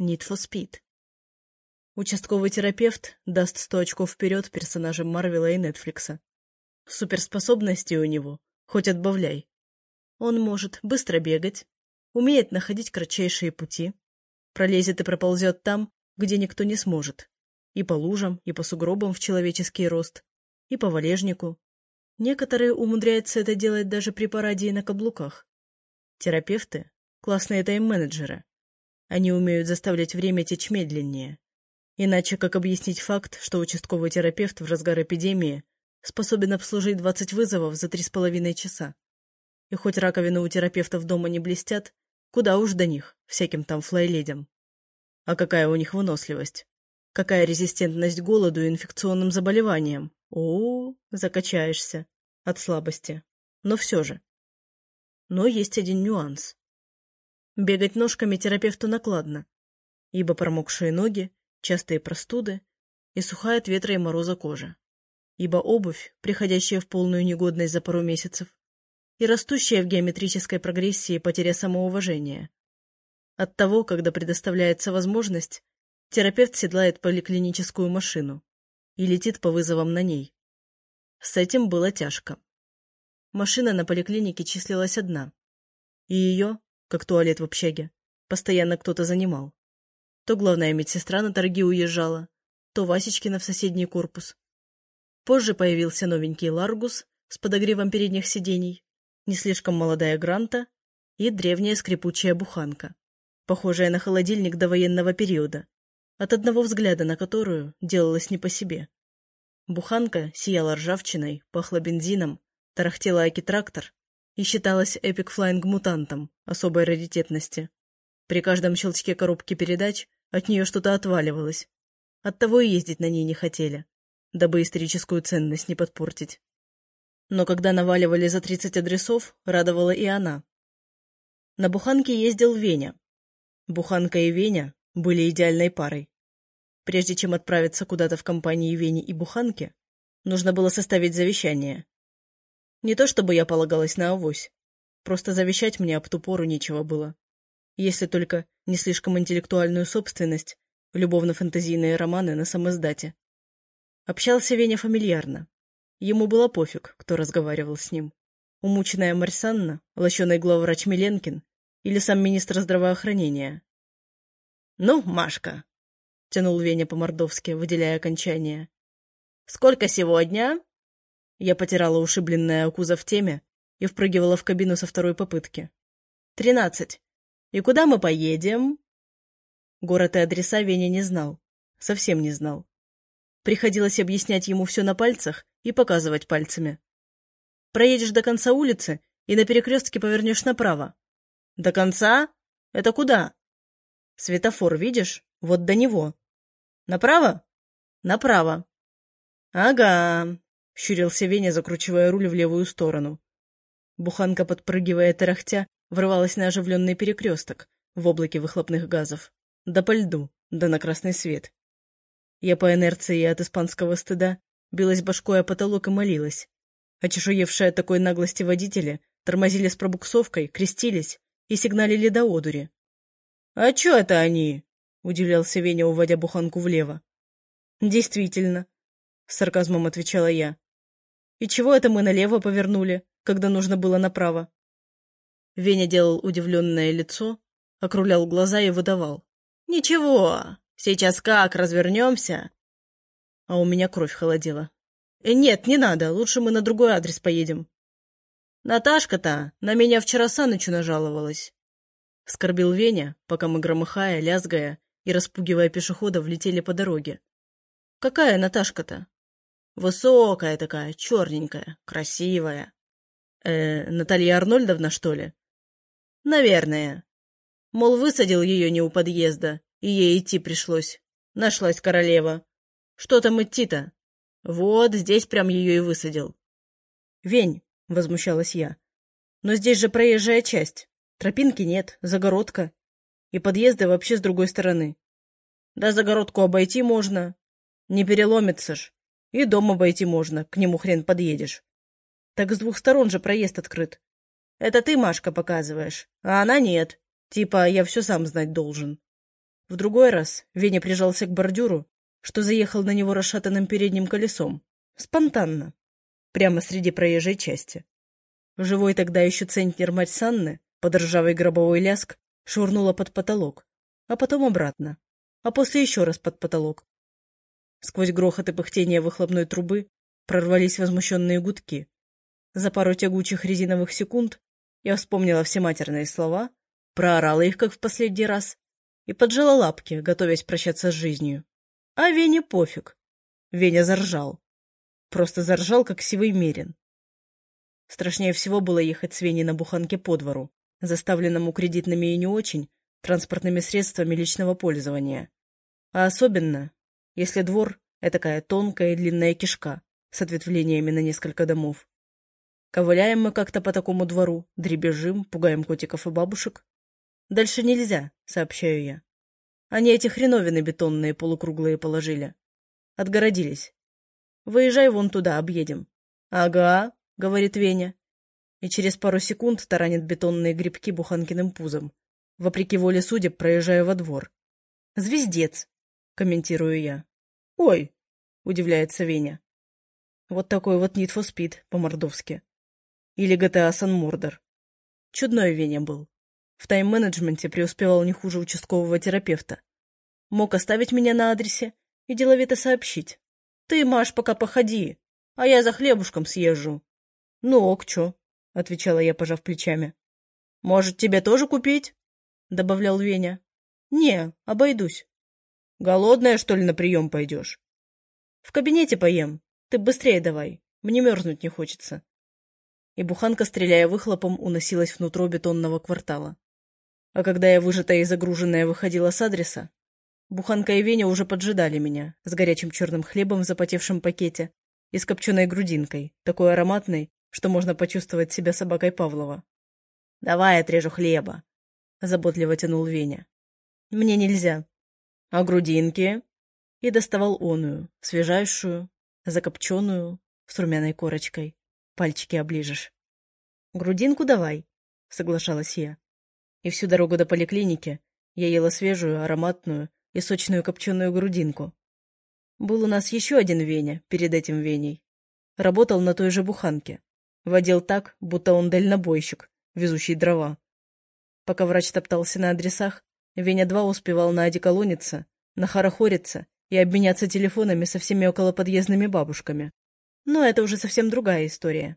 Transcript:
Need for Speed. Участковый терапевт даст сто очков вперед персонажам Марвела и Нетфликса. Суперспособности у него, хоть отбавляй. Он может быстро бегать, умеет находить кратчайшие пути, пролезет и проползет там, где никто не сможет, и по лужам, и по сугробам в человеческий рост, и по валежнику. Некоторые умудряются это делать даже при параде и на каблуках. Терапевты — классные тайм-менеджеры. Они умеют заставлять время течь медленнее, Иначе как объяснить факт, что участковый терапевт в разгар эпидемии способен обслужить 20 вызовов за три с половиной часа? И хоть раковины у терапевтов дома не блестят, куда уж до них, всяким там флайледям. А какая у них выносливость? Какая резистентность голоду и инфекционным заболеваниям? О, закачаешься. От слабости. Но все же. Но есть один нюанс. Бегать ножками терапевту накладно, ибо промокшие ноги частые простуды и сухая от ветра и мороза кожа. Ибо обувь, приходящая в полную негодность за пару месяцев, и растущая в геометрической прогрессии потеря самоуважения. От того, когда предоставляется возможность, терапевт седлает поликлиническую машину и летит по вызовам на ней. С этим было тяжко. Машина на поликлинике числилась одна, и ее, как туалет в общаге, постоянно кто-то занимал. То главная медсестра на торги уезжала, то Васечкина в соседний корпус. Позже появился новенький Ларгус с подогревом передних сидений, не слишком молодая Гранта и древняя скрипучая буханка, похожая на холодильник до военного периода, от одного взгляда на которую делалось не по себе. Буханка сияла ржавчиной, пахла бензином, тарахтела аки трактор и считалась epic flying мутантом особой раритетности. При каждом щелчке коробки передач от нее что-то отваливалось. Оттого и ездить на ней не хотели, дабы историческую ценность не подпортить. Но когда наваливали за тридцать адресов, радовала и она. На буханке ездил Веня. Буханка и Веня были идеальной парой. Прежде чем отправиться куда-то в компании Вени и Буханки, нужно было составить завещание. Не то чтобы я полагалась на авось, просто завещать мне об ту пору нечего было если только не слишком интеллектуальную собственность, любовно-фантазийные романы на самоздате. Общался Веня фамильярно. Ему было пофиг, кто разговаривал с ним. Умученная Марсанна, лощеный главврач Миленкин или сам министр здравоохранения. — Ну, Машка, — тянул Веня по-мордовски, выделяя окончание. — Сколько сегодня? Я потирала ушибленное у кузов теме и впрыгивала в кабину со второй попытки. — Тринадцать. И куда мы поедем? Город и адреса Веня не знал. Совсем не знал. Приходилось объяснять ему все на пальцах и показывать пальцами. Проедешь до конца улицы и на перекрестке повернешь направо. До конца? Это куда? Светофор, видишь? Вот до него. Направо? Направо. Ага, щурился Веня, закручивая руль в левую сторону. Буханка, подпрыгивая тарахтя, врывалась на оживленный перекресток в облаке выхлопных газов. Да по льду, да на красный свет. Я по инерции от испанского стыда билась башкой о потолок и молилась. Очешуевшие от такой наглости водители тормозили с пробуксовкой, крестились и сигналили до одури. — А чё это они? — удивлялся Веня, уводя буханку влево. — Действительно, — с сарказмом отвечала я. — И чего это мы налево повернули, когда нужно было направо? Веня делал удивленное лицо, округлял глаза и выдавал. «Ничего, сейчас как, развернемся?» А у меня кровь холодела. «Э, «Нет, не надо, лучше мы на другой адрес поедем». «Наташка-то на меня вчера Санычу нажаловалась». Скорбил Веня, пока мы, громыхая, лязгая и распугивая пешеходов, летели по дороге. «Какая Наташка-то?» «Высокая такая, черненькая, красивая». «Э, Наталья Арнольдовна, что ли?» Наверное. Мол, высадил ее не у подъезда, и ей идти пришлось. Нашлась королева. Что там идти-то? Вот, здесь прям ее и высадил. Вень, — возмущалась я. Но здесь же проезжая часть. Тропинки нет, загородка. И подъезды вообще с другой стороны. Да загородку обойти можно. Не переломится ж. И дом обойти можно, к нему хрен подъедешь. Так с двух сторон же проезд открыт. Это ты, Машка, показываешь, а она нет. Типа, я все сам знать должен. В другой раз Веня прижался к бордюру, что заехал на него расшатанным передним колесом. Спонтанно. Прямо среди проезжей части. Живой тогда еще центнер мать Санны, под ржавый гробовой ляск, швырнула под потолок, а потом обратно, а после еще раз под потолок. Сквозь грохот и пыхтение выхлопной трубы прорвались возмущенные гудки. За пару тягучих резиновых секунд я вспомнила все матерные слова, проорала их, как в последний раз, и поджала лапки, готовясь прощаться с жизнью. А Вене пофиг. Веня заржал. Просто заржал, как сивый мерин. Страшнее всего было ехать с Веней на буханке по двору, заставленному кредитными и не очень, транспортными средствами личного пользования. А особенно, если двор — такая тонкая и длинная кишка с ответвлениями на несколько домов. Ковыляем мы как-то по такому двору, дребезжим, пугаем котиков и бабушек. Дальше нельзя, сообщаю я. Они эти хреновины бетонные полукруглые положили. Отгородились. Выезжай вон туда, объедем. Ага, говорит Веня. И через пару секунд таранит бетонные грибки буханкиным пузом. Вопреки воле судеб проезжаю во двор. Звездец, комментирую я. Ой, удивляется Веня. Вот такой вот Need for Speed по-мордовски. Или GTA San Mordor. Чудной Веня был. В тайм-менеджменте преуспевал не хуже участкового терапевта. Мог оставить меня на адресе и деловито сообщить. «Ты, Маш, пока походи, а я за хлебушком съезжу». «Ну ок, чё?» — отвечала я, пожав плечами. «Может, тебе тоже купить?» — добавлял Веня. «Не, обойдусь». «Голодная, что ли, на прием пойдешь?» «В кабинете поем. Ты быстрее давай. Мне мерзнуть не хочется». И буханка, стреляя выхлопом, уносилась внутрь бетонного квартала. А когда я, выжатая и загруженная, выходила с адреса, Буханка и Веня уже поджидали меня с горячим черным хлебом в запотевшем пакете и с копченой грудинкой, такой ароматной, что можно почувствовать себя собакой Павлова. — Давай отрежу хлеба, — заботливо тянул Веня. — Мне нельзя. — А грудинки? И доставал оную, свежайшую, закопченую, с румяной корочкой. Пальчики оближешь. — Грудинку давай, — соглашалась я. И всю дорогу до поликлиники я ела свежую, ароматную, и сочную копченую грудинку. Был у нас еще один Веня перед этим Веней. Работал на той же буханке. Водил так, будто он дальнобойщик, везущий дрова. Пока врач топтался на адресах, Веня-2 успевал на одеколониться, нахорохориться и обменяться телефонами со всеми околоподъездными бабушками. Но это уже совсем другая история.